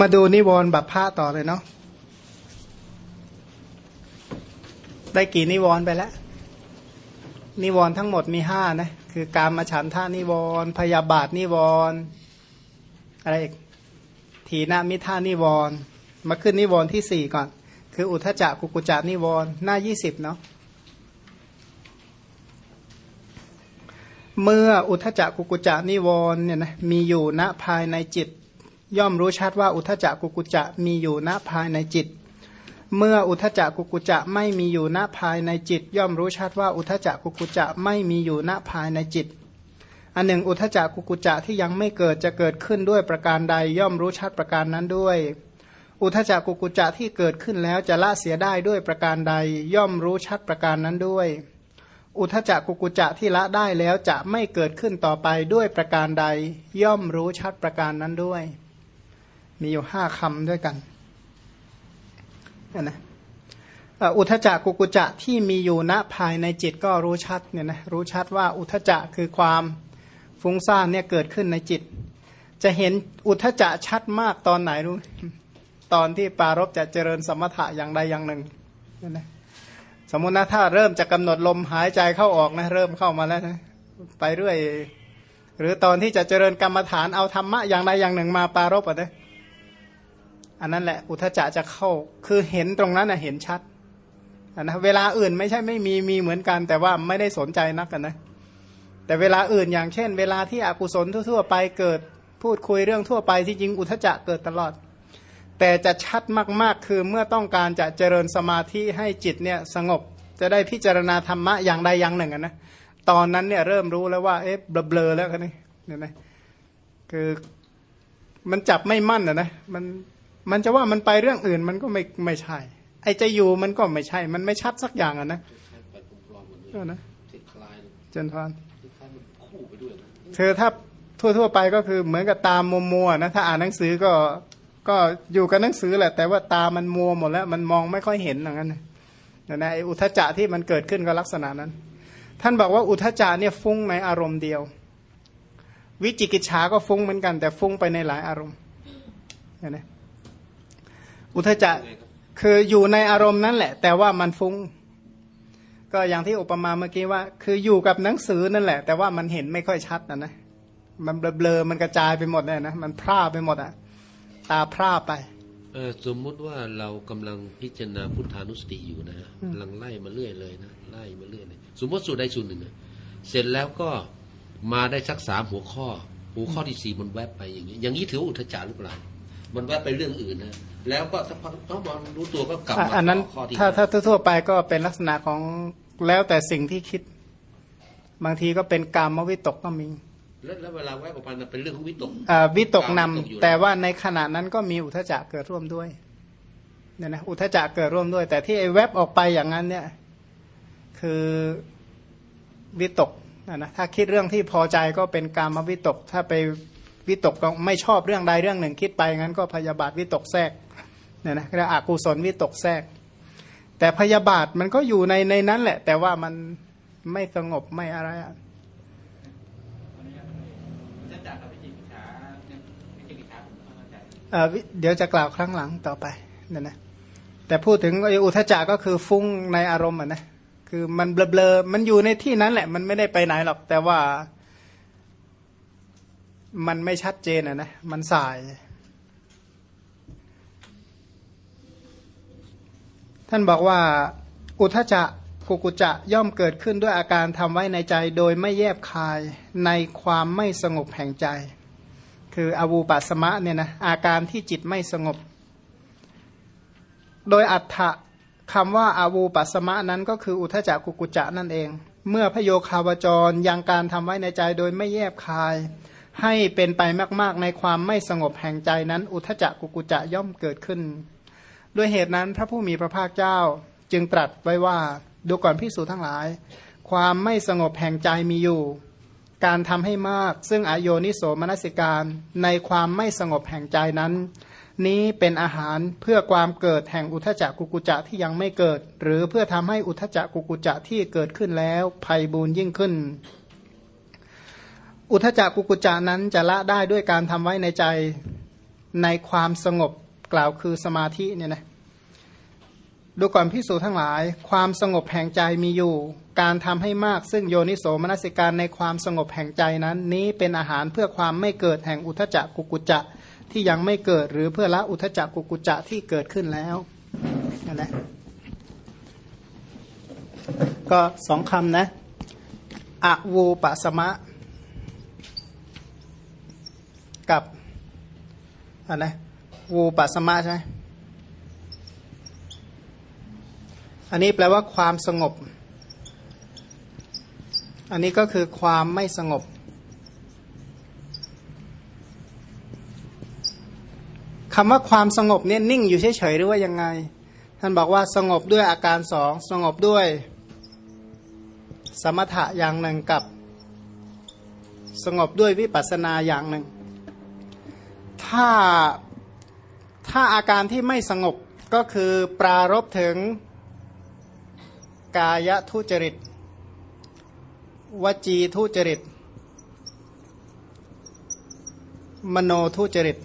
มาดูนิวรณ์บัพพะต่อเลยเนาะได้กี่นิวรณ์ไปแล้ว นิวรณ์ทั้งหมดมีห้านะ คือการมาฉันท่านิวรณ์พยาบาทนิวรณ์อะไรอีกทีนามิท่านิวรณ์มาขึ้นนิวรณ์ที่สี่ก่อน คืออุทจักกุกุจักนิวรณ์หน้ายี่สิบเนาะเมื่ออุทจักกุกุจะนิวรณ์เนี่ยนะมีอยู่ณภายในจิต ย่อมรู้ชัดว่าอุทจักกุกุจะมีอยู่ณภายในจิต เมื่ออุทจักกุกุจะไม่มีอยู่ณภายในจิต ย่อมรู้ชัดว่าอุทจักกุกุจะไม่มีอยู่ณภายในจิต อันหนึ่ง อุทจักกุกุจะที่ยังไม่เกิดจะเกิดขึ้นด้วยประการใด ย่อมรู้ชัดประการนั้นด้วย อุทจักกุกุจะที่เกิดขึ้นแล้วจะละเสียได้ด้วยประการใด ย่อมรู้ชัดประการนั้นด้วยอุทจักกุกุจะที่ละได้แล้วจะไม่เกิดขึ้นต่อไปด้วยประการใด ย่อมรู้ชัดประการนั้นด้วย มีอยู่ห้าคำด้วยกันนะอุทจักกุกุจะที่มีอยู่ณภายในจิตก็รู้ชัดเนี่ยนะรู้ชัดว่าอุทจักคือความฟุ้งซ่านเนี่ยเกิดขึ้นในจิต จะเห็นอุทจักชัดมากตอนไหนรู้ ตอนที่ปารบจะเจริญสมถะอย่างใดอย่างหนึ่งนะสมมตินะถ้าเริ่มจะกำหนดลมหายใจเข้าออกนะเริ่มเข้ามาแล้วนะไปเรื่อย หรือตอนที่จะเจริญกรรมฐานเอาธรรมะอย่างใดอย่างหนึ่งมาปารบอะนะ อันนั้นแหละอุทจะจะเข้าคือเห็นตรงนั้นนะเห็นชัดนะเวลาอื่นไม่ใช่ไม่มีมีเหมือนกัน แต่ว่าไม่ได้สนใจนักกันนะ แต่เวลาอื่นอย่างเช่น เวลาที่อกุศลทั่วๆไปเกิดพูดคุยเรื่องทั่วไปที่จริงอุทจะเกิดตลอด แต่จะชัดมากๆคือเมื่อต้องการจะเจริญสมาธิให้จิตเนี่ยสงบจะได้พิจารณาธรรมะอย่างใดอย่างหนึ่งนะตอนนั้นเนี่ยเริ่มรู้แล้วว่าเอ๊ะเบลอแล้วกันนี่เนี่ยนะคือมันจับไม่มั่นนะนะมัน มันจะว่ามันไปเรื่องอื่นมันก็ไม่ไม่ใช่ ไอ้จะอยู่มันก็ไม่ใช่ มันไม่ชัดสักอย่างอะนะก็นะเจนพานเธอถ้าทั่ว ๆ ไปก็คือเหมือนกับตามมัวมัวนะถ้าอ่านหนังสือก็ก็อยู่กับหนังสือแหละ แต่ว่าตามันมัวหมดแล้ว มันมองไม่ค่อยเห็นอย่างนั้นนะนะไออุทจจะที่มันเกิดขึ้นก็ลักษณะนั้น ท่านบอกว่าอุทจจะเนี่ยฟุ้งในอารมณ์เดียว วิจิกิจฉาก็ฟุ้งเหมือนกัน แต่ฟุ้งไปในหลายอารมณ์นะ อุทจจะคืออยู่ในอารมณ์นั้นแหละ แต่ว่ามันฟุ้ง ก็อย่างที่อุปมาเมื่อกี้ว่า คืออยู่กับหนังสือนั่นแหละ แต่ว่ามันเห็นไม่ค่อยชัดนะนะมันเบลอๆมันกระจายไปหมดเลยนะมันพร่าไปหมดอะ ตาพร่าไปเออสมมุติว่าเรากำลังพิจารณาพุทธานุสติอยู่นะกำลังไล่มาเรื่อยเลยนะไล่มาเรื่อยเลยสมมติสูตรใดสูตรหนึ่งเสร็จแล้วก็มาได้สักสามหัวข้อ หัวข้อที่สี่มันแวบไปอย่างนี้ อย่างนี้ถือว่าอุทจารหรือเปล่า มันแวบไปเรื่องอื่นนะแล้วก็สักพักต้องมารู้ตัวก็กลับมาอันนั้นถ้าถ้าทั่วไปก็เป็นลักษณะของแล้วแต่สิ่งที่คิด บางทีก็เป็นกรรมวิตกก็มีแล้วเวลาแวบออกมาเป็นเรื่องของวิตกวิตกนำแต่ว่าในขณะนั้นก็มีอุทจักเกิดร่วมด้วยเนี่ยนะอุทจักเกิดร่วมด้วย แต่ที่ไอ้แวบออกไปอย่างนั้นเนี่ย คือวิตกนะนะถ้าคิดเรื่องที่พอใจก็เป็นการมาวิตก ถ้าไป วิตกก็ไม่ชอบเรื่องใดเรื่องหนึ่งคิดไปงั้นก็พยาบาทวิตกแทรกเนี่ยนะเรียกอกุศลวิตกแทรก แต่พยาบาทมันก็อยู่ในในนั้นแหละ แต่ว่ามันไม่สงบไม่อะไรอะเดี๋ยวจะกล่าวครั้งหลังต่อไปนั่นนะแต่พูดถึงอุทจักก็คือฟุ้งในอารมณ์อะนะคือมันเบลอๆมันอยู่ในที่นั้นแหละ มันไม่ได้ไปไหนหรอก แต่ว่า มันไม่ชัดเจนอะนะมันสาย ท่านบอกว่า อุทจักกุกุจะย่อมเกิดขึ้นด้วยอาการทำไว้ในใจ โดยไม่แยบคายในความไม่สงบแห่งใจ คืออวูปัสมะเนี่ยนะอาการที่จิตไม่สงบ โดยอัฏฐะคำว่าอาวูปัสมะนั้นก็คืออุทจักกุกุจะนั่นเอง เมื่อพโยคาวจรยังการทำไว้ในใจโดยไม่แยบคาย ให้เป็นไปมาก ๆ ในความไม่สงบแห่งใจนั้น อุทจักกุกุจะย่อมเกิดขึ้น ด้วยเหตุนั้นพระผู้มีพระภาคเจ้าจึงตรัสไว้ว่าดูก่อนพิสูจทั้งหลาย ความไม่สงบแห่งใจมีอยู่ การทำให้มาก ซึ่งอโยนิโสมนสิการ ในความไม่สงบแห่งใจนั้น นี้เป็นอาหารเพื่อความเกิดแห่งอุทจักกุกุจะที่ยังไม่เกิด หรือเพื่อทำให้อุทจักกุกุจะที่เกิดขึ้นแล้วภัยบูนยิ่งขึ้น อุทจักกุกุจะนั้นจะละได้ด้วยการทำไว้ในใจในความสงบกล่าวคือสมาธิเนี่ยนะดูก่อนพิสูจทั้งหลาย ความสงบแห่งใจมีอยู่ การทำให้มากซึ่งโยนิโสมนสิการในความสงบแห่งใจนั้น นี้เป็นอาหารเพื่อความไม่เกิดแห่งอุทจักกุกุจะที่ยังไม่เกิดหรือเพื่อละอุทจักกุกุจะที่เกิดขึ้นแล้วนั่นแหละก็สองคำนะอะวูปะสมะ กับอะไรวูปะสมะใช่ไหมอันนี้แปลว่าความสงบ อันนี้ก็คือความไม่สงบ คำว่าความสงบเนี่ยนิ่งอยู่เฉยๆหรือว่ายังไง ท่านบอกว่าสงบด้วยอาการสองสงบด้วย สมถะอย่างหนึ่งกับ สงบด้วยวิปัสสนาอย่างหนึ่ง ถ้าถ้าอาการที่ไม่สงบก็คือปรารบถึงกายทุจริต วจีทุจริต มโนทุจริต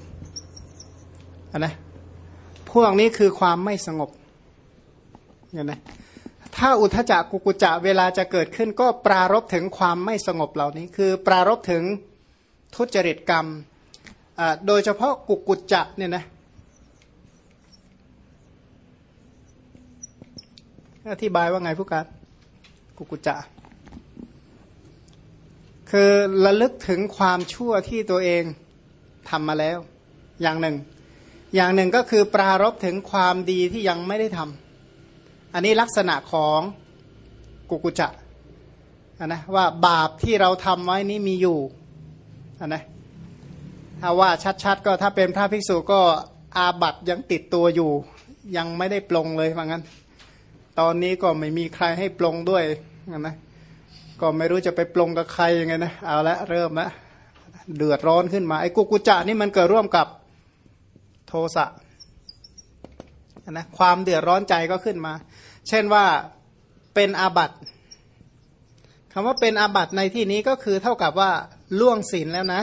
อันนะพวกนี้คือความไม่สงบเห็นไหมถ้าอุทจักกุกุจะเวลาจะเกิดขึ้น ก็ปรารบถึงความไม่สงบเหล่านี้ คือปรารบถึงทุจริตกรรม โดยเฉพาะกุกุจจะเนี่ยนะอธิบายว่าไงผู้การกุกุจะคือระลึกถึงความชั่วที่ตัวเองทำมาแล้ว อย่างหนึ่ง อย่างหนึ่งก็คือปรารบถึงความดีที่ยังไม่ได้ทำอันนี้ลักษณะของกุกุจะนะว่าบาปที่เราทำไว้นี้มีอยู่นะ ถ้าว่าชัดๆ ก็ถ้าเป็นพระภิกษุก็อาบัตยังติดตัวอยู่ ยังไม่ได้ปลงเลยว่างั้น ตอนนี้ก็ไม่มีใครให้ปลงด้วยนะก็ไม่รู้จะไปปลงกับใครยังไงนะเอาละเริ่มละเดือดร้อนขึ้นมาไอ้กุกุจะนี่มันเกิดร่วมกับโทสะนะความเดือดร้อนใจก็ขึ้นมา เช่นว่าเป็นอาบัตคำว่าเป็นอาบัตในที่นี้ก็คือเท่ากับว่าล่วงศีลแล้วนะ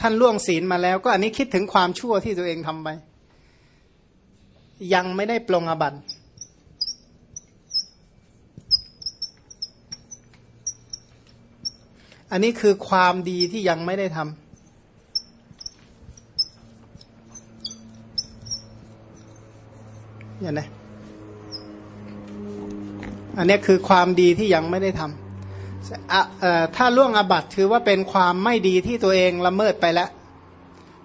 ท่านล่วงศีลมาแล้ว ก็อันนี้คิดถึงความชั่วที่ตัวเองทำไป ยังไม่ได้ปลงอบัตอันนี้คือความดีที่ยังไม่ได้ทำอย่างนี้อันนี้คือความดีที่ยังไม่ได้ทำ ถ้าล่วงอบัตถือว่าเป็นความไม่ดีที่ตัวเองละเมิดไปแล้ว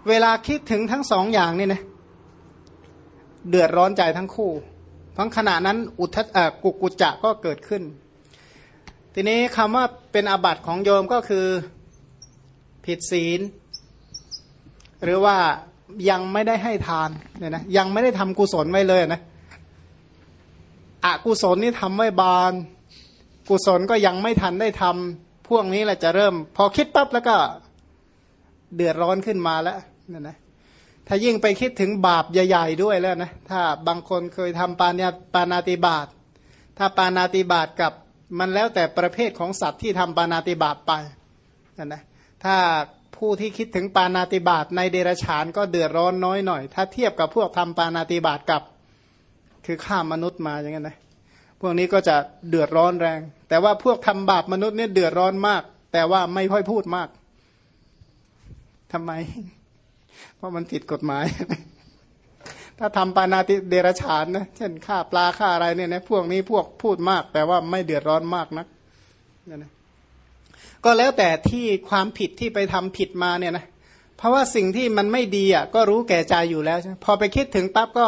เวลาคิดถึงทั้งสองอย่างนี่นะเดือดร้อนใจทั้งคู่ ทั้งขณะนั้นอุทะกุกุจะก็เกิดขึ้น ทีนี้คำว่าเป็นอาบัตของโยมก็คือผิดศีล หรือว่ายังไม่ได้ให้ทานเนี่ยนะยังไม่ได้ทำกุศลไว้เลยนะอกุศลนี่ทำไว้บาน กุศลก็ยังไม่ทันได้ทำพวกนี้แหละจะเริ่ม พอคิดปั๊บแล้วก็เดือดร้อนขึ้นมาแล้วนี่ยนะถ้ายิ่งไปคิดถึงบาปใหญ่ ๆ ด้วยแล้วนะถ้าบางคนเคยทำปานาปานาติบาตถ้าปานาติบาตกับมันแล้วแต่ประเภทของสัตว์ที่ทำปานาติบาตไปนะนะถ้าผู้ที่คิดถึงปานาติบาตในเดรฉานก็เดือดร้อนน้อยหน่อย ถ้าเทียบกับพวกทำปานาติบาตกับ คือฆ่ามนุษย์มาอย่างนั้นนะ พวกนี้ก็จะเดือดร้อนแรง แต่ว่าพวกทำบาปมนุษย์เนี่ยเดือดร้อนมาก แต่ว่าไม่ค่อยพูดมากทำไม เพราะมันผิดกฎหมาย ถ้าทำปานาติเดรฉานนะเช่นฆ่าปลาฆ่าอะไรเนี่ยนะพวกนี้พวกพูดมาก แต่ว่าไม่เดือดร้อนมากนักนี่นะก็แล้วแต่ที่ความผิดที่ไปทำผิดมาเนี่ยนะเพราะว่าสิ่งที่มันไม่ดีอะก็รู้แก่ใจอยู่แล้วใช่พอไปคิดถึงปั๊บก็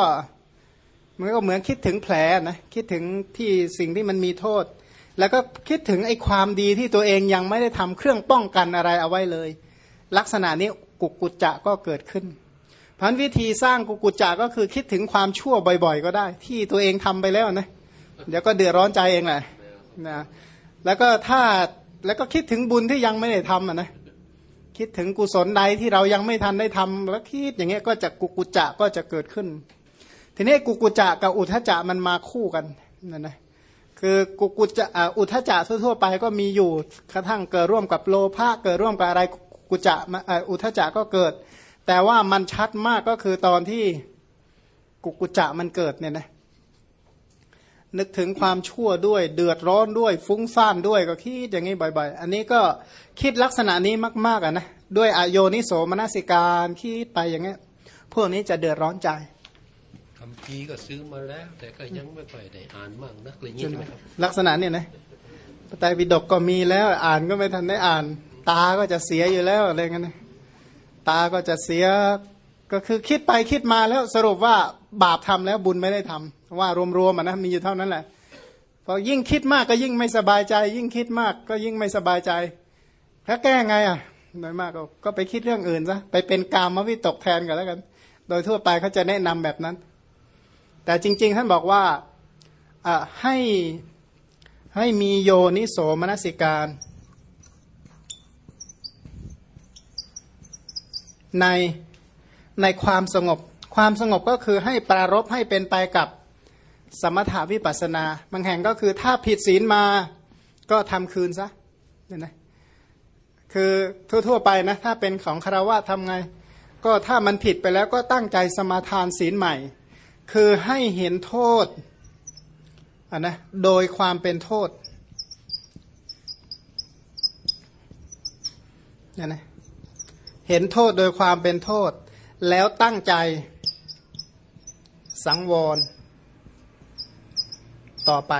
มันก็เหมือนคิดถึงแผลนะคิดถึงที่สิ่งที่มันมีโทษ แล้วก็คิดถึงไอ้ความดีที่ตัวเองยังไม่ได้ทำเครื่องป้องกันอะไรเอาไว้เลย ลักษณะนี้กุกุจจะก็เกิดขึ้นพันวิธีสร้างกุกุจจะก็คือคิดถึงความชั่วบ่อยๆ ก็ได้ ที่ตัวเองทำไปแล้วนะเดี๋ยวก็เดือดร้อนใจเองแหละนะแล้วก็ถ้าแล้วก็คิดถึงบุญที่ยังไม่ได้ทำอะนะคิดถึงกุศลใดที่เรายังไม่ทันได้ทำแล้วคิดอย่างเงี้ยก็จะกุกุจจะก็จะเกิดขึ้น ทีนี้กุกุจะกับอุทจจะมันมาคู่กันนั่นนะคือกุกุจะอุทจจะทั่วๆไปก็มีอยู่กระทั่งเกิดร่วมกับโลภะเกิดร่วมกับอะไรกุจะอุทจะก็เกิด แต่ว่ามันชัดมากก็คือตอนที่กุกุจะมันเกิดเนี่ยนะนึกถึงความชั่วด้วย เดือดร้อนด้วย ฟุ้งซ่านด้วยก็คิดอย่างนี้บ่อย ๆ อันนี้ก็คิดลักษณะนี้มากๆอะนะด้วยอโยนิโสมนสิการคิดไปอย่างเงี้ยพวกนี้จะเดือดร้อนใจ คำพีร์ก็ซื้อมาแล้ว แต่ก็ยังไม่ค่อยได้อ่านมากนักเลยางนี้ใช่ไหมครับลักษณะเนี่ยนะพระไตรปิฎกก็มีแล้ว อ่านก็ไม่ทันได้อ่าน ตาก็จะเสียอยู่แล้วอะไรเงี้ยนะตาก็จะเสียก็คือคิดไปคิดมาแล้วสรุปว่าบาปทำแล้วบุญไม่ได้ทำว่ารวมๆอะนะมีอยู่เท่านั้นแหละพอยิ่งคิดมากก็ยิ่งไม่สบายใจ ยิ่งคิดมากก็ยิ่งไม่สบายใจถ้าแก้ไงอะน้อยมากก็ก็ไปคิดเรื่องอื่นซะไปเป็นกามวิตกแทนกันแล้วกัน โดยทั่วไปเขาจะแนะนำแบบนั้น แต่จริง ๆ ท่านบอกว่าให้ให้มีโยนิโสมนสิการ ในในความสงบ ความสงบก็คือให้ปรารบให้เป็นไปกับสมถาวิปัสนา บางแห่งก็คือถ้าผิดศีลมาก็ทำคืนซะเนี่ยนะคือทั่วๆไปนะถ้าเป็นของคารวะทำไง ก็ถ้ามันผิดไปแล้วก็ตั้งใจสมาทานศีลใหม่ คือให้เห็นโทษอะนะโดยความเป็นโทษเนี่ยนะเห็นโทษโดยความเป็นโทษ แล้วตั้งใจสังวร ต่อไป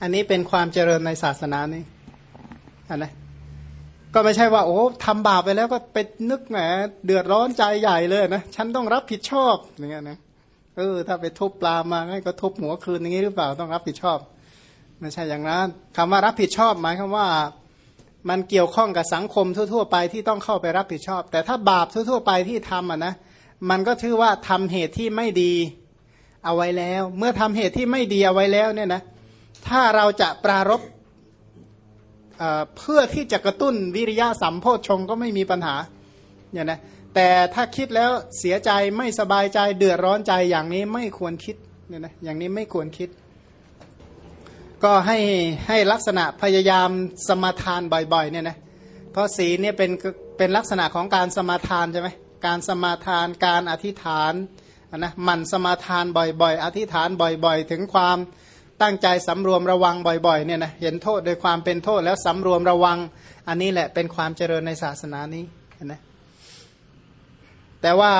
อันนี้เป็นความเจริญในศาสนานี้อันนะ ก็ไม่ใช่ว่าโอ้ทำบาปไปแล้วก็ไปนึกแหมเดือดร้อนใจใหญ่เลยนะฉันต้องรับผิดชอบอย่างเงี้ยนะเออถ้าไปทุบปลามาให้ก็ทุบหัวคืนอย่างนี้หรือเปล่าต้องรับผิดชอบไม่ใช่อย่างนั้นคำว่ารับผิดชอบหมายความว่ามันเกี่ยวข้องกับสังคมทั่ว ๆ ไปที่ต้องเข้าไปรับผิดชอบ แต่ถ้าบาปทั่ว ๆ ไปที่ทำอะนะมันก็ถือว่าทำเหตุที่ไม่ดีเอาไว้แล้ว เมื่อทำเหตุที่ไม่ดีเอาไว้แล้วเนี่ยนะถ้าเราจะปรารบ เพื่อที่จะกระตุ้นวิริยะสัมโพชงก็ไม่มีปัญหาเนี่ยนะแต่ถ้าคิดแล้วเสียใจไม่สบายใจเดือดร้อนใจอย่างนี้ไม่ควรคิดเนี่ยนะอย่างนี้ไม่ควรคิด ก็ให้ให้ลักษณะพยายามสมาทานบ่อยๆเนี่ยนะเพราะศีลเนี่ยเป็นเป็นลักษณะของการสมาทานใช่ไหมการสมาทานการอธิษฐานนะหมั่นสมาทานบ่อยๆ อธิษฐานบ่อยๆ ถึงความ ตั้งใจสำรวมระวังบ่อยๆเนี่ยนะเห็นโทษโดยความเป็นโทษแล้วสำรวมระวัง อันนี้แหละเป็นความเจริญในศาสนานี้นะแต่ว่า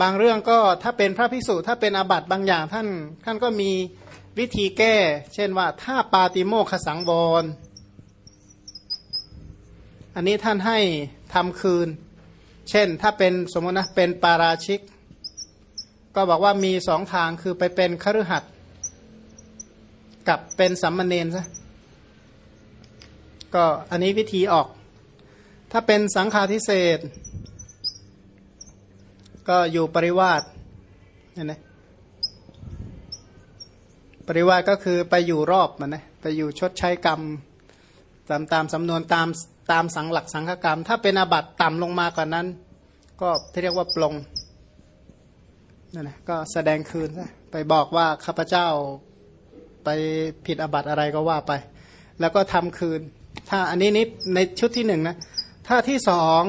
บางเรื่องก็ถ้าเป็นพระพิสุถ้าเป็นอาบัติบางอย่างท่านท่านก็มีวิธีแก้ เช่นว่าถ้าปาติโมขสังวรอันนี้ท่านให้ทำคืน เช่นถ้าเป็นสมมตินะเป็นปาราชิก ก็บอกว่ามีสองทางคือไปเป็นคฤหัสถ์ กับเป็นสัมมเนนซะก็อันนี้วิธีออก ถ้าเป็นสังฆาทิเศษ ก็อยู่ปริวาสเนี่ยนะปริวาสก็คือไปอยู่รอบมันนะไปอยู่ชดใช้กรรม ตามตามสำนวนตามตามสังหลักสังฆกรรม ถ้าเป็นอาบัตต่ำลงมากว่านั้น ก็ที่เรียกว่าปลงนั่นนะก็แสดงคืนไปบอกว่าข้าพเจ้า ไปผิดอบัตอะไรก็ว่าไป แล้วก็ทำคืน ถ้าอันนี้นี่ในชุดที่หนึ่งนะถ้าที่สอง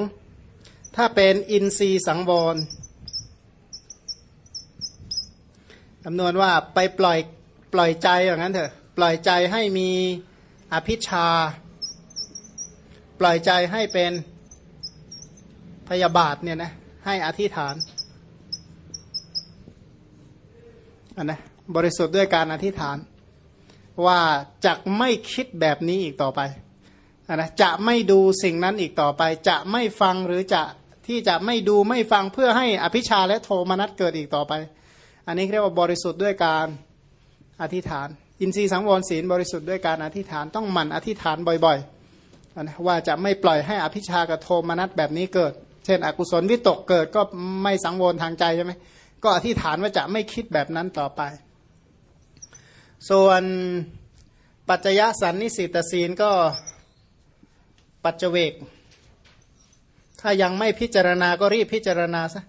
ถ้าเป็นอินทรีสังวรจำนวนว่าไปปล่อยปล่อยใจอย่างนั้นเถอะปล่อยใจให้มีอภิชา ปล่อยใจให้เป็นพยาบาทเนี่ยนะให้อธิษฐานอันนะบริสุทธิ์ด้วยการอธิษฐาน ว่าจะไม่คิดแบบนี้อีกต่อไปนะจะไม่ดูสิ่งนั้นอีกต่อไป จะไม่ฟังหรือจะที่จะไม่ดูไม่ฟังเพื่อให้อภิชาและโทมนัสเกิดอีกต่อไป อันนี้เรียกว่าบริสุทธิ์ด้วยการอธิษฐาน อินทรีย์สังวรศีลบริสุทธิ์ด้วยการอธิษฐานต้องหมั่นอธิษฐานบ่อยๆนะว่าจะไม่ปล่อยให้อภิชากับโทมนัสแบบนี้เกิด เช่น อกุศลวิตกเกิดก็ไม่สังวรทางใจใช่ไหมก็อธิษฐานว่าจะไม่คิดแบบนั้นต่อไป ส่วนปัจจยสันนิสิตศีลก็ปัจเจเวก ถ้ายังไม่พิจารณาก็รีบพิจารณาซะ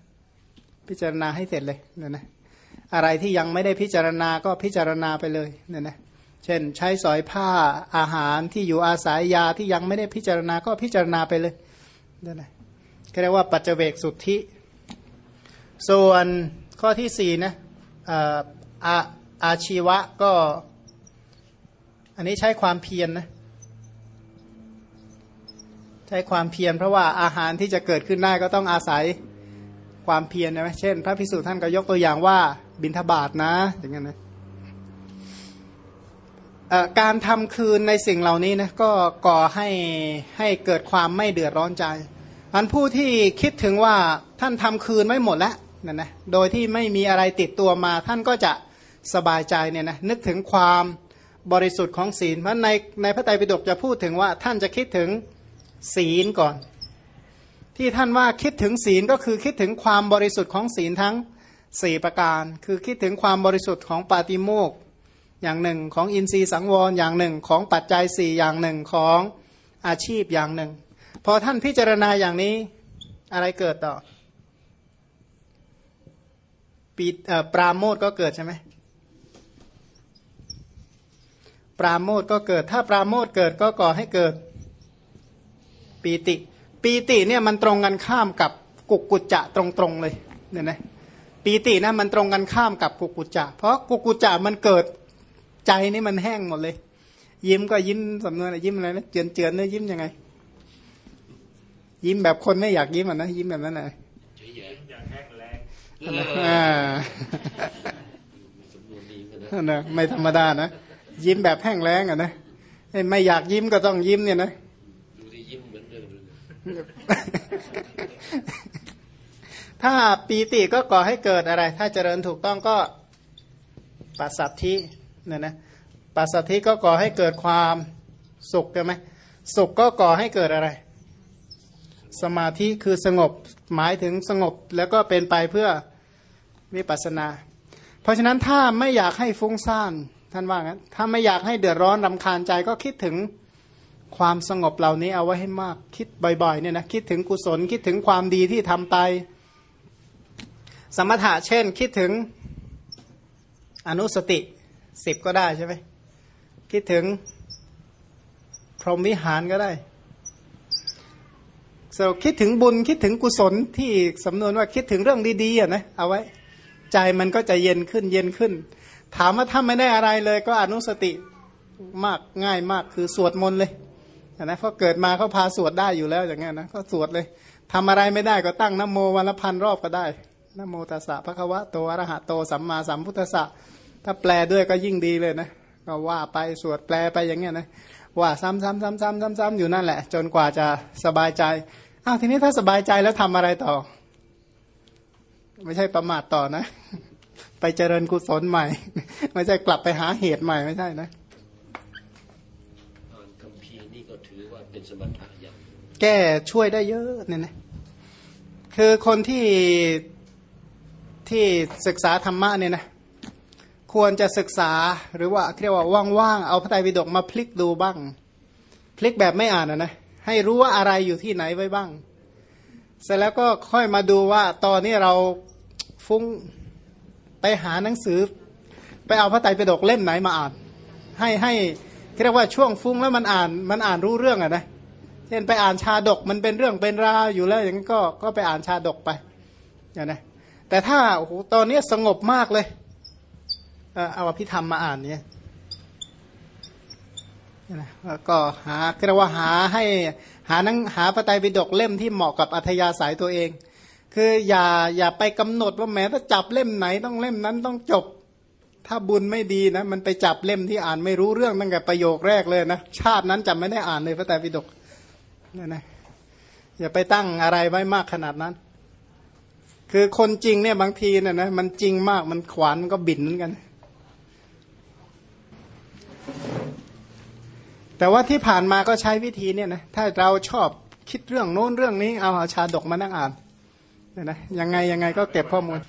พิจารณาให้เสร็จเลยเนี่ยนะอะไรที่ยังไม่ได้พิจารณาก็พิจารณาไปเลยเนี่ยนะเช่น ใช้สอยผ้าอาหารที่อยู่อาศัยยาที่ยังไม่ได้พิจารณาก็พิจารณาไปเลยเนั่ยนแหละเรียกว่าปัจเจกสุทธิ ส่วนข้อที่สี่นะอ่า อาชีวะก็ อันนี้ใช้ความเพียรนนะใช้ความเพียรเพราะว่าอาหารที่จะเกิดขึ้นได้ก็ต้องอาศัยความเพียรนะเช่น พระพิสุท่านก็ยกตัวอย่างว่าบินทบาทนะ อย่างนั้นนะการทำคืนในสิ่งเหล่านี้นะก็ก่อให้ให้เกิดความไม่เดือดร้อนใจอันผู้ที่คิดถึงว่าท่านทำคืนไม่หมดแล้วนั่นนะโดยที่ไม่มีอะไรติดตัวมาท่านก็จะ สบายใจเนี่ยนะนึกถึงความบริสุทธิ์ของศีลเพราะในในพระไตรปิฎกจะพูดถึงว่าท่านจะคิดถึงศีลก่อน ที่ท่านว่าคิดถึงศีลก็คือคิดถึงความบริสุทธิ์ของศีลทั้งสี่ประการ คือคิดถึงความบริสุทธิ์ของปาติโมกอย่างหนึ่งของอินทรีย์สังวรอย่างหนึ่งของปัจจัยสี่อย่างหนึ่งของอาชีพอย่างหนึ่ง พอท่านพิจารณาอย่างนี้อะไรเกิดต่อปีปราโมทก็เกิดใช่ไหม ปราโมทก็เกิด ถ้าปราโมทเกิดก็ก่อให้เกิดปีติ ปีติเนี่ยมันตรงกันข้ามกับกุกกุจจะตรงๆเลยเนี่ยนะปีตินะมันตรงกันข้ามกับกุกกุจจะ เพราะกุกกุจจะมันเกิดใจนี่มันแห้งหมดเลย ยิ้มก็ยิ้มสำนวนยิ้มอะไรนะเจือนเจือนเนี่ยยิ้มยังไง ยิ้มแบบคนไม่อยากยิ้มอะนะยิ้มแบบนั้นเลยอย่างแห้งแรงนะไม่ธรรมดานะ ยิ้มแบบแห้งแล้งอะนะไม่อยากยิ้มก็ต้องยิ้มเนี่ยนะดูที่ยิ้มเหมือนเดิมถ้าปีติก็ก่อให้เกิดอะไร ถ้าเจริญถูกต้องก็ปัสสัทธิเนี่ยนะปัสสัทธิก็ก่อให้เกิดความสุขใช่ไหมสุขก็ก่อให้เกิดอะไร สมาธิคือสงบหมายถึงสงบแล้วก็เป็นไปเพื่อวิปัสนา เพราะฉะนั้นถ้าไม่อยากให้ฟุ้งซ่าน ท่านว่างั้น ถ้าไม่อยากให้เดือดร้อนรำคาญใจก็คิดถึงความสงบเหล่านี้เอาไว้ให้มากคิดบ่อยๆเนี่ยนะคิดถึงกุศลคิดถึงความดีที่ทำไป สมถะเช่น คิดถึงอนุสติสิบก็ได้ใช่ไหมคิดถึงพรหมวิหารก็ได้สคิดถึงบุญคิดถึงกุศลที่สำนวนว่าคิดถึงเรื่องดีๆอะนะเอาไว้ ใจมันก็จะเย็นขึ้นเย็นขึ้น ถามว่าถ้าไม่ได้อะไรเลย ก็อนุสติมากง่ายมากคือสวดมนต์เลยนะเพราะเกิดมาเขาพาสวดได้อยู่แล้วอย่างเงี้ยนะก็สวดเลยทำอะไรไม่ได้ก็ตั้งนโมวันละพันรอบก็ได้นโมตัสสะพระควะโตอรหะโตสัมมาสัมพุทธัสสะถ้าแปลด้วยก็ยิ่งดีเลยนะก็ว่าไปสวดแปลไปอย่างเงี้ยนะว่าซ้ำซ้ำซ้ำซ้ำซ้ำซ้ำอยู่นั่นแหละ จนกว่าจะสบายใจอ้าวทีนี้ถ้าสบายใจแล้วทำอะไรต่อ ไม่ใช่ประมาทต่อนะ ไปเจริญกุศลใหม่ ไม่ใช่กลับไปหาเหตุใหม่ไม่ใช่นะอ่านคำพีนี่ก็ถือว่าเป็นสมถะอย่างแก้ช่วยได้เยอะเนี่ยนะคือคนที่ที่ศึกษาธรรมะเนี่ยนะควรจะศึกษาหรือว่าเรียกว่าว่างๆเอาพระไตรปิฎกมาพลิกดูบ้าง พลิกแบบไม่อ่านนะนะให้รู้ว่าอะไรอยู่ที่ไหนไว้บ้าง เสร็จแล้วก็ค่อยมาดูว่าตอนนี้เราฟุ้ง ไปหาหนังสือ ไปเอาพระไตรปิฎกเล่มไหนมาอ่าน ให้ให้เรียกว่าช่วงฟุ้งแล้วมันอ่านมันอ่านรู้เรื่องอะนะเช่นไปอ่านชาดกมันเป็นเรื่องเป็นราวอยู่แล้วอย่างนี้ก็ก็ไปอ่านชาดกไปอย่างนะแต่ถ้าโอ้โหตอนนี้สงบมากเลยเอาอภิธรรมมาอ่านเนี่ยนะก็หาเรียกว่าหาให้หานังหาพระไตรปิฎกเล่มที่เหมาะกับอัธยาศัยตัวเอง คืออย่าอย่าไปกำหนดว่าแม้ถ้าจับเล่มไหนต้องเล่มนั้นต้องจบ ถ้าบุญไม่ดีนะ มันไปจับเล่มที่อ่านไม่รู้เรื่องตั้งแต่ประโยคแรกเลยนะชาตินั้นจำไม่ได้อ่านเลยพระไตรปิฎกนี่นะอย่าไปตั้งอะไรไว้มากขนาดนั้น คือคนจริงเนี่ยบางทีเนี่ยนะมันจริงมากมันขวานมันก็บินเหมือนกัน แต่ว่าที่ผ่านมาก็ใช้วิธีเนี่ยนะถ้าเราชอบคิดเรื่องโน้นเรื่องนี้เอาาชาดกมานั่งอ่าน เนี่ยนะยังไงยังไงก็เก็บข้อมูล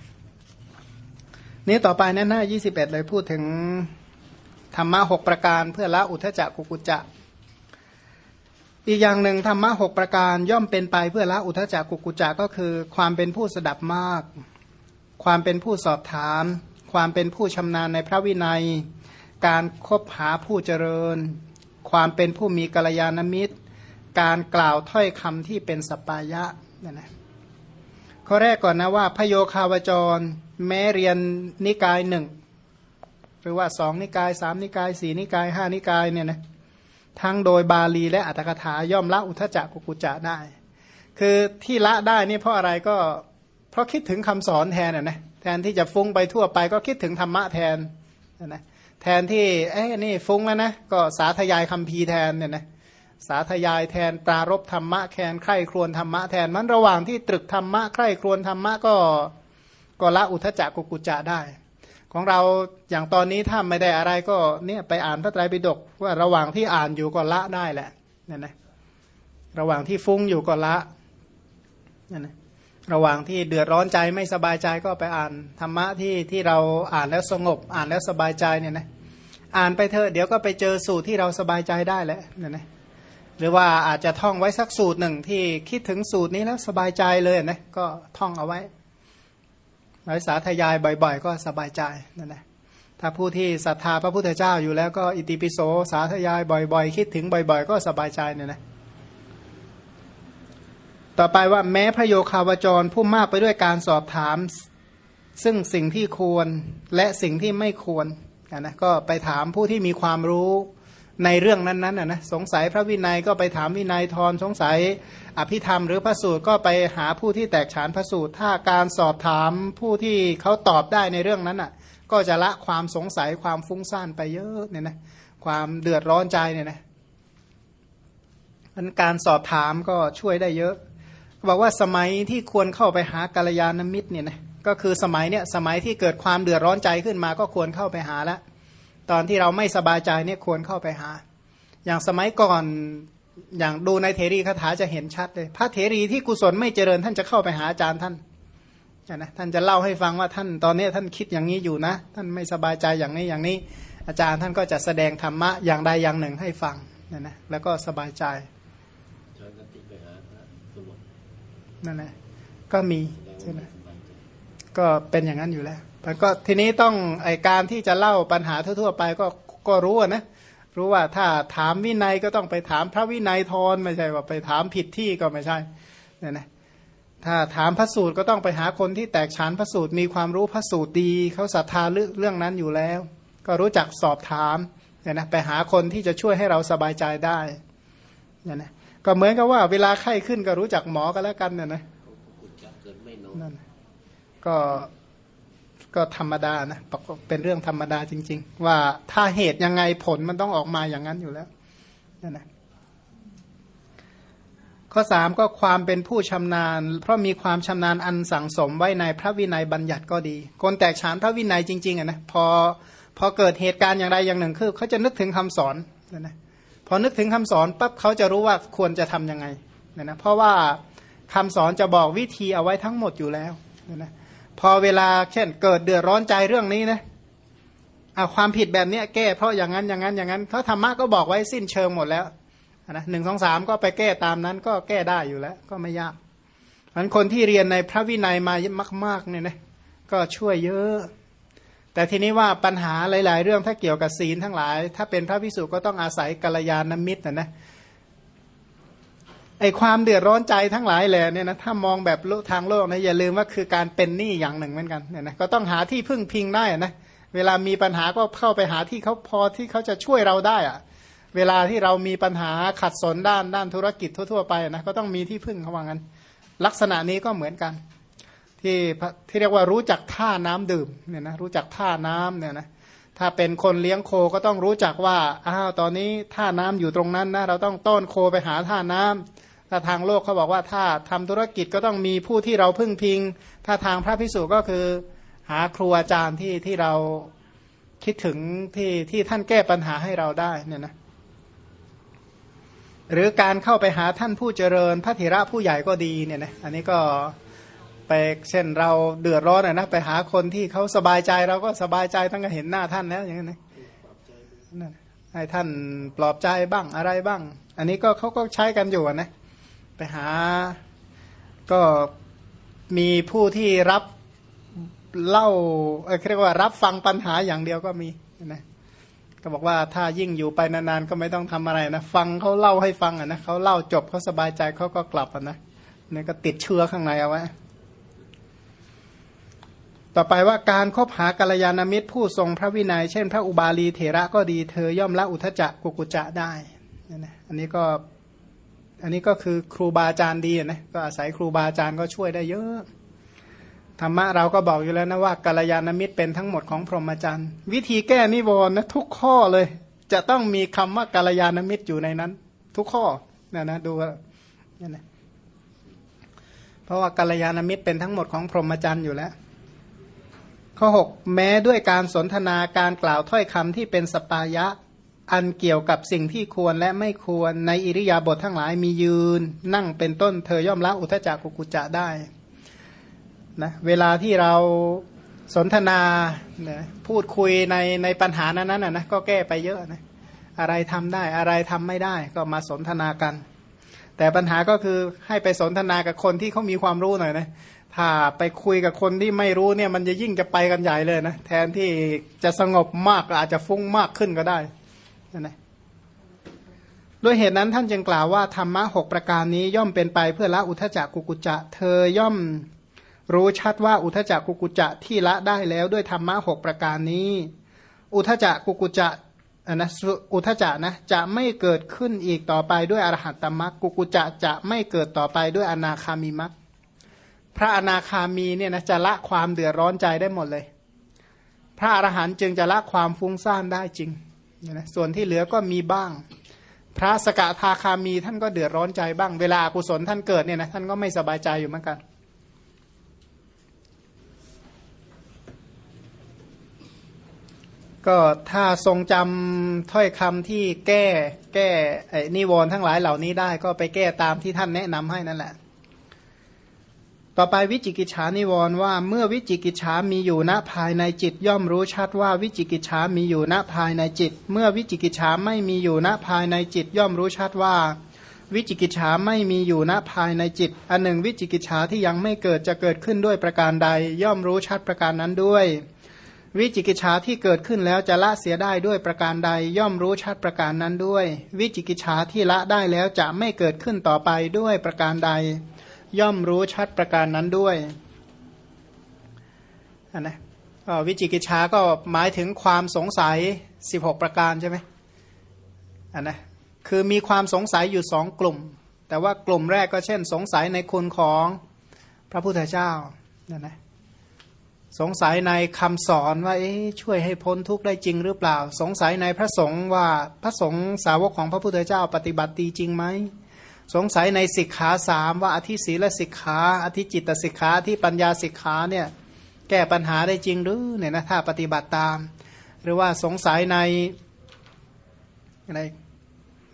นี้ต่อไปนั่นหน้ายี่สิบเอ็ดเลยพูดถึงธรรมะหกประการเพื่อละอุทจักกุกุจะ อีกอย่างหนึ่งธรรมะหกประการย่อมเป็นไปเพื่อละอุทจักกุกุจะก็คือ ความเป็นผู้สดับมาก ความเป็นผู้สอบถาม ความเป็นผู้ชำนาญในพระวินัย การคบหาผู้เจริญ ความเป็นผู้มีกัลยาณมิตร การกล่าวถ้อยคำที่เป็นสปายะนั่นนะ ข้อแรกก่อนนะว่าพโยคาวจร แม้เรียนนิกายหนึ่งหรือว่าสองนิกายสามนิกายสี่นิกายห้านิกายเนี่ยนะทั้งโดยบาลีและอัตถกถาย่อมละอุทจักกุกุจะได้ คือที่ละได้นี่เพราะอะไรก็เพราะคิดถึงคำสอนแทนนะแทนที่จะฟุ้งไปทั่วไปก็คิดถึงธรรมะแทนนะแทนที่เอ้นี่ฟุ้งแล้วนะก็สาธยายคำพีแทนเนี่ยนะ สาธยายแทนปรารบธรรมะแทนใคร่ครวญธรรมะแทนมันระหว่างที่ตรึกธรรมะใคร่ครวญธรรมะก็ก็ละอุทจักกุกุจะได้ ของเราอย่างตอนนี้ถ้าไม่ได้อะไรก็เนี่ยไปอ่านพระไตรปิฎกว่าระหว่างที่อ่านอยู่ก็ละได้แหละเนี่ยนะระหว่างที่ฟุ้งอยู่ก็ละเนี่ยนะระหว่างที่เดือดร้อนใจไม่สบายใจก็ไปอ่านธรรมะที่ที่เราอ่านแล้วสงบ อ่านแล้วสบายใจเนี่ยนะอ่านไปเถอะเดี๋ยวก็ไปเจอสูตรที่เราสบายใจได้แหละเนี่ยนะ หรือว่าอาจจะท่องไว้สักสูตรหนึ่งที่คิดถึงสูตรนี้แล้วสบายใจเลยนะก็ท่องเอาไว้ไว้สาธยายบ่อย ๆ ก็สบายใจนั่นแหละถ้าผู้ที่ศรัทธาพระพุทธเจ้าอยู่แล้วก็อิติปิโสสาธยายบ่อย ๆ คิดถึงบ่อย ๆ ก็สบายใจเนี่ยนะต่อไปว่าแม้พระโยคาวจรผู้มากไปด้วยการสอบถาม ซึ่งสิ่งที่ควรและสิ่งที่ไม่ควรนะก็ไปถามผู้ที่มีความรู้ ในเรื่องนั้นๆนะสงสัยพระวินัยก็ไปถามวินัยทรสงสัยอภิธรรมหรือพระสูตรก็ไปหาผู้ที่แตกฉานพระสูตร ถ้าการสอบถามผู้ที่เขาตอบได้ในเรื่องนั้นอะ ก็จะละความสงสัยความฟุ้งซ่านไปเยอะเนี่ยนะความเดือดร้อนใจเนี่ยนะการสอบถามก็ช่วยได้เยอะบอกว่าสมัยที่ควรเข้าไปหากัลยาณมิตรเนี่ยนะก็คือสมัยเนี่ยสมัยที่เกิดความเดือดร้อนใจขึ้นมาก็ควรเข้าไปหาแล้ว ตอนที่เราไม่สบายใจเนี่ยควรเข้าไปหา อย่างสมัยก่อนอย่างดูในเทรีคาถาจะเห็นชัดเลย พระเทรีที่กุศลไม่เจริญท่านจะเข้าไปหาอาจารย์ท่านนะท่านจะเล่าให้ฟังว่าท่านตอนนี้ท่านคิดอย่างนี้อยู่นะ ท่านไม่สบายใจอย่างนี้อย่างนี้ อาจารย์ท่านก็จะแสดงธรรมะอย่างใดอย่างหนึ่งให้ฟังนะนะแล้วก็สบายใจนั่นแหละก็มีใช่ไหม ก็เป็นอย่างนั้นอยู่แล้วแต่ก็ทีนี้ต้องไอการที่จะเล่าปัญหาทั่วๆไปก็ก็รู้นะรู้ว่าถ้าถามวินัยก็ต้องไปถามพระวินัยทรไม่ใช่ว่าไปถามผิดที่ก็ไม่ใช่เนี่ยนะถ้าถามพระสูตรก็ต้องไปหาคนที่แตกฉานพระสูตรมีความรู้พระสูตรดีเขาศรัทธาเรื่องนั้นอยู่แล้ว ก็รู้จักสอบถามเนี่ยนะไปหาคนที่จะช่วยให้เราสบายใจได้เนี่ยนะก็เหมือนกับว่าเวลาไข้ขึ้นก็รู้จักหมอก็แล้วกันเนี่ยนะนั่น ก็ก็ธรรมดานะเป็นเรื่องธรรมดาจริง ๆ ว่าถ้าเหตุยังไงผลมันต้องออกมาอย่างนั้นอยู่แล้วนั่นนะข้อสามก็ความเป็นผู้ชำนาญ เพราะมีความชำนาญอันสั่งสมไว้ในพระวินัยบัญญัติก็ดี คนแตกฉานพระวินัยจริงๆอะนะพอพอเกิดเหตุการณ์อย่างใดอย่างหนึ่งคือเขาจะนึกถึงคำสอนนะนะพอนึกถึงคำสอนปั๊บเขาจะรู้ว่าควรจะทํำยังไงนะนะเพราะว่าคำสอนจะบอกวิธีเอาไว้ทั้งหมดอยู่แล้วนะนะ พอเวลาเช่น เกิดเดือดร้อนใจเรื่องนี้นะเอาความผิดแบบนี้แก้เพราะอย่างนั้นอย่างนั้นอย่างนั้นเขาธรรมะก็บอกไว้สิ้นเชิงหมดแล้วนะหนึ่งสองสามก็ไปแก้ตามนั้นก็แก้ได้อยู่แล้ว ก็ไม่ยากมันคนที่เรียนในพระวินัยมามากๆเนี่ยนะก็ช่วยเยอะ แต่ทีนี้ว่าปัญหาหลาย ๆ เรื่องถ้าเกี่ยวกับศีลทั้งหลาย ถ้าเป็นพระพิสุก็ต้องอาศัยกัลยาณมิตรนะนะ ไอความเดือดร้อนใจทั้งหลายแหละเนี่ยนะถ้ามองแบบทางโลกนะอย่าลืมว่าคือการเป็นหนี้อย่างหนึ่งเหมือนกันเนี่ยนะก็ต้องหาที่พึ่งพิงได้นะเวลามีปัญหาก็เข้าไปหาที่เขาพอที่เขาจะช่วยเราได้อะเวลาที่เรามีปัญหาขัดสนด้านด้านธุรกิจทั่วๆไปนะก็ต้องมีที่พึ่งเขาว่างั้น ลักษณะนี้ก็เหมือนกัน ที่ที่เรียกว่ารู้จักท่าน้ำดื่มเนี่ยนะรู้จักท่าน้ำเนี่ยนะถ้าเป็นคนเลี้ยงโคก็ต้องรู้จักว่าอ้าวตอนนี้ท่าน้ำอยู่ตรงนั้นนะเราต้องต้อนโคไปหาท่าน้ำ ถ้าทางโลกเขาบอกว่าถ้าทำธุรกิจก็ต้องมีผู้ที่เราพึ่งพิง ถ้าทางพระพิสุก็คือหาครูอาจารย์ที่ที่เราคิดถึงที่ที่ท่านแก้ปัญหาให้เราได้เนี่ยนะหรือการเข้าไปหาท่านผู้เจริญ พระเถระผู้ใหญ่ก็ดีเนี่ยนะอันนี้ก็ไปเช่นเราเดือดร้อนนะ ไปหาคนที่เขาสบายใจเราก็สบายใจตั้งแต่เห็นหน้าท่านแล้วอย่างนี้นะให้ท่านปลอบใจบ้างอะไรบ้าง อันนี้ก็เขาก็ใช้กันอยู่นะ ไปหา ก็มีผู้ที่รับเล่าเรียกว่ารับฟังปัญหาอย่างเดียวก็มีนะก็บอกว่าถ้ายิ่งอยู่ไปนานๆก็ไม่ต้องทำอะไรนะฟังเขาเล่าให้ฟังอะนะเขาเล่าจบเขาสบายใจเขาก็กลับอะนะนี่ก็ติดเชื้อข้างในเอาไว้ต่อไปว่าการคบหากัลยาณมิตรผู้ทรงพระวินัย เช่น พระอุบาลีเถระก็ดีเธอย่อมละอุทจจะกุกุจะได้นี่นะอันนี้ก็ อันนี้ก็คือครูบาอาจารย์ดีนะก็อาศัยครูบาอาจารย์ก็ช่วยได้เยอะธรรมะเราก็บอกอยู่แล้วนะว่ากัลยาณมิตรเป็นทั้งหมดของพรหมจรรย์วิธีแก้นิวรณ์นะทุกข้อเลย จะต้องมีคำว่ากัลยาณมิตรอยู่ในนั้น ทุกข้อนะนะดูนี่นะเพราะว่ากัลยาณมิตรเป็นทั้งหมดของพรหมจรรย์อยู่แล้ว ข้อ 6 แม้ด้วยการสนทนาการกล่าวถ้อยคำที่เป็นสปายะ อันเกี่ยวกับสิ่งที่ควรและไม่ควรในอิริยาบถททั้งหลายมียืน นั่งเป็นต้นเธอย่อมละอุทจักกุกุจะได้นะเวลาที่เราสนทนานะพูดคุยในในปัญหานั้นนะนะก็แก้ไปเยอะนะอะไรทำได้อะไรทำไม่ได้ก็มาสนทนากัน แต่ปัญหาก็คือให้ไปสนทนากับคนที่เขามีความรู้หน่อยนะถ้าไปคุยกับคนที่ไม่รู้เนี่ยมันจะยิ่งจะไปกันใหญ่เลยนะแทนที่จะสงบมากอาจจะฟุ้งมากขึ้นก็ได้ นะด้วยเหตุนั้นท่านจึงกล่าวว่าธรรมะหกประการนี้ย่อมเป็นไปเพื่อละอุทจักกุกุจะ เธอย่อมรู้ชัดว่าอุทจักกุกุจะที่ละได้แล้วด้วยธรรมะหกประการนี้ อุทจักกุกุจะนะอุทจักนะจะไม่เกิดขึ้นอีกต่อไปด้วยอรหัตตมรรคกุกุจะจะไม่เกิดต่อไปด้วยอนาคามีมรรคพระอนาคามีเนี่ยนะจะละความเดือดร้อนใจได้หมดเลย พระอรหันต์จึงจะละความฟุ้งซ่านได้จริง ส่วนที่เหลือก็มีบ้าง พระสกทาคามีท่านก็เดือดร้อนใจบ้าง เวลาอกุศลท่านเกิดเนี่ยนะท่านก็ไม่สบายใจอยู่เหมือนกันก็ถ้าทรงจำถ้อยคำที่แก้แก้นิวรณ์ทั้งหลายเหล่านี้ได้ ก็ไปแก้ตามที่ท่านแนะนำให้นั่นแหละ ต่อไปวิจิกิจฉานิวรณ์ว่าเมื่อวิจิกิจฉามีอยู่ณภายในจิต ย่อมรู้ชัดว่าวิจิกิจฉามีอยู่ณภายในจิต เมื่อวิจิกิจฉาไม่มีอยู่ณภายในจิต ย่อมรู้ชัดว่า วิจิกิจฉาไม่มีอยู่ณภายในจิต อันหนึ่งวิจิกิจฉาที่ยังไม่เกิดจะเกิดขึ้นด้วยประการใด ย่อมรู้ชัดประการนั้นด้วย วิจิกิจฉาที่เกิดขึ้นแล้วจะละเสียได้ด้วยประการใด ย่อมรู้ชัดประการนั้นด้วย วิจิกิจฉาที่ละได้แล้วจะไม่เกิดขึ้นต่อไปด้วยประการใด ย่อมรู้ชัดประการนั้นด้วยอันนะวิจิกิจฉาก็หมายถึงความสงสัย 16 ประการใช่ไหมอันนะคือมีความสงสัยอยู่สองกลุ่ม แต่ว่ากลุ่มแรกก็เช่น สงสัยในคุณของพระพุทธเจ้านั่นนะสงสัยในคำสอนว่าช่วยให้พ้นทุกข์ได้จริงหรือเปล่า สงสัยในพระสงฆ์ว่าพระสงฆ์สาวกของพระพุทธเจ้าปฏิบัติดีจริงไหม สงสัยในสิกขาสามว่าอธิศีลสิกขาอธิจิตสิกขาที่ปัญญาสิกขาเนี่ยแก้ปัญหาได้จริงหรือเนี่ยนะถ้าปฏิบัติตาม หรือว่าสงสัยในใน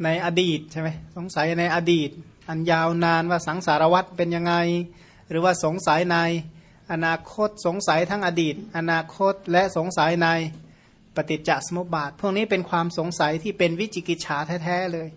ในอดีตใช่ไหมสงสัยในอดีต อันยาวนานว่าสังสารวัตรเป็นยังไง หรือว่าสงสัยในอนาคตสงสัยทั้งอดีต อนาคตและสงสัยในปฏิจจสมุปบาท พวกนี้เป็นความสงสัยที่เป็นวิจิกิจฉาแท้ ๆ เลย